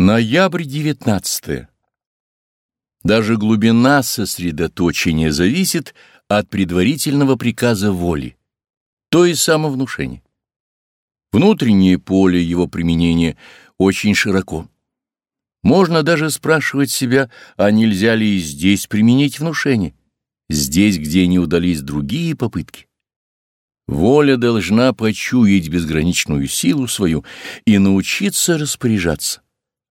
Ноябрь 19. Даже глубина сосредоточения зависит от предварительного приказа воли, то есть самовнушения. Внутреннее поле его применения очень широко. Можно даже спрашивать себя, а нельзя ли и здесь применить внушение, здесь, где не удались другие попытки. Воля должна почуять безграничную силу свою и научиться распоряжаться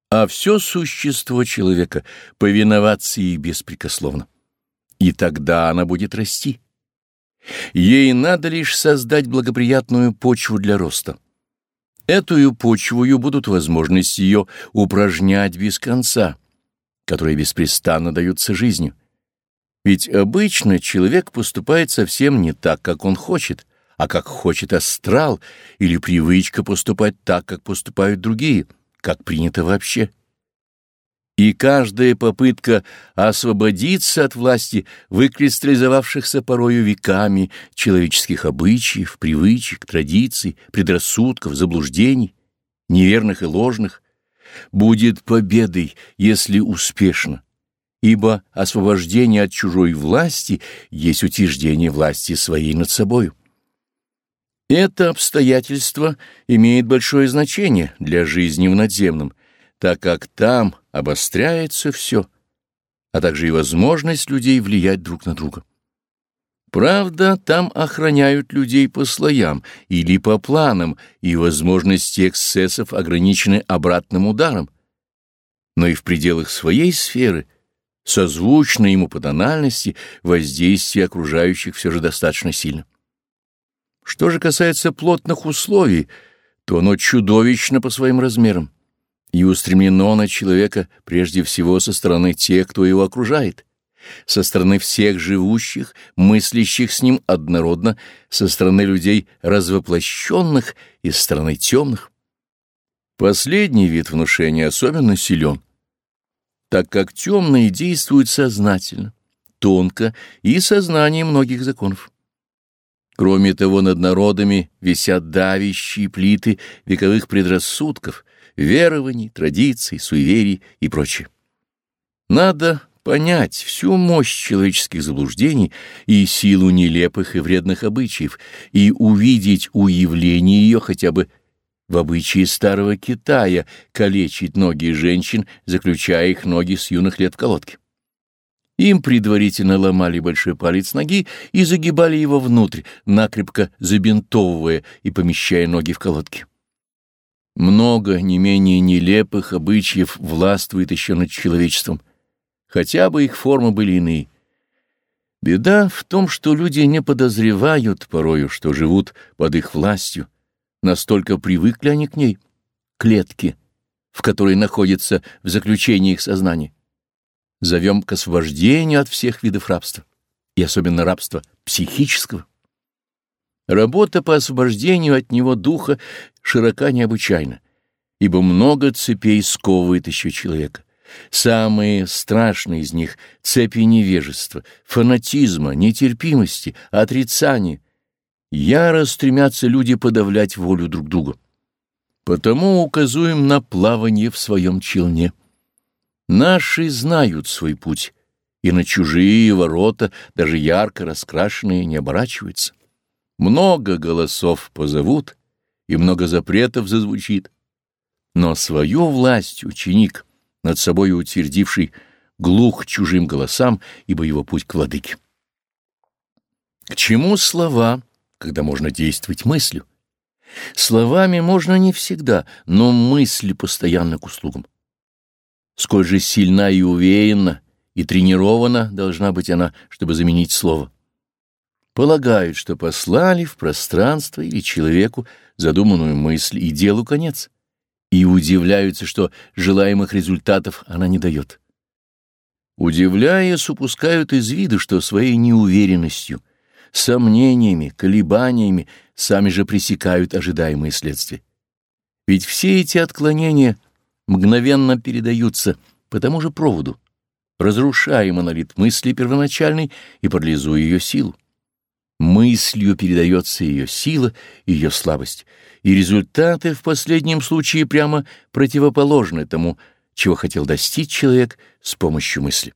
а все существо человека повиноваться ей беспрекословно. И тогда она будет расти. Ей надо лишь создать благоприятную почву для роста. Эту почву будут возможности ее упражнять без конца, которые беспрестанно даются жизнью. Ведь обычно человек поступает совсем не так, как он хочет, а как хочет астрал или привычка поступать так, как поступают другие — как принято вообще. И каждая попытка освободиться от власти выкристаллизовавшихся порою веками человеческих обычаев, привычек, традиций, предрассудков, заблуждений, неверных и ложных, будет победой, если успешно, ибо освобождение от чужой власти есть утверждение власти своей над собою. Это обстоятельство имеет большое значение для жизни в надземном, так как там обостряется все, а также и возможность людей влиять друг на друга. Правда, там охраняют людей по слоям или по планам, и возможности эксцессов ограничены обратным ударом. Но и в пределах своей сферы, созвучно ему по тональности, воздействие окружающих все же достаточно сильно. Что же касается плотных условий, то оно чудовищно по своим размерам и устремлено на человека прежде всего со стороны тех, кто его окружает, со стороны всех живущих, мыслящих с ним однородно, со стороны людей развоплощенных и со стороны темных. Последний вид внушения особенно силен, так как темные действуют сознательно, тонко и сознанием многих законов. Кроме того, над народами висят давящие плиты вековых предрассудков, верований, традиций, суеверий и прочее. Надо понять всю мощь человеческих заблуждений и силу нелепых и вредных обычаев и увидеть уявление ее хотя бы в обычае старого Китая калечить ноги женщин, заключая их ноги с юных лет в колодки. Им предварительно ломали большой палец ноги и загибали его внутрь, накрепко забинтовывая и помещая ноги в колодки. Много не менее нелепых обычаев властвует еще над человечеством, хотя бы их формы были иные. Беда в том, что люди не подозревают порою, что живут под их властью, настолько привыкли они к ней, клетке, в которой находится в заключении их сознания зовем к освобождению от всех видов рабства, и особенно рабства психического. Работа по освобождению от него духа широка необычайно, ибо много цепей сковывает еще человека. Самые страшные из них — цепи невежества, фанатизма, нетерпимости, отрицания. Яро стремятся люди подавлять волю друг друга. Потому указуем на плавание в своем челне. Наши знают свой путь, и на чужие ворота, даже ярко раскрашенные, не оборачиваются. Много голосов позовут, и много запретов зазвучит. Но свою власть ученик, над собой утвердивший, глух чужим голосам, ибо его путь к владыке. К чему слова, когда можно действовать мыслью? Словами можно не всегда, но мысли постоянно к услугам. Сколь же сильна и уверена, и тренирована должна быть она, чтобы заменить слово. Полагают, что послали в пространство или человеку задуманную мысль и делу конец, и удивляются, что желаемых результатов она не дает. Удивляясь, упускают из виду, что своей неуверенностью, сомнениями, колебаниями сами же пресекают ожидаемые следствия. Ведь все эти отклонения — мгновенно передаются по тому же проводу, разрушая монолит мысли первоначальной и парализуя ее силу. Мыслью передается ее сила ее слабость, и результаты в последнем случае прямо противоположны тому, чего хотел достичь человек с помощью мысли.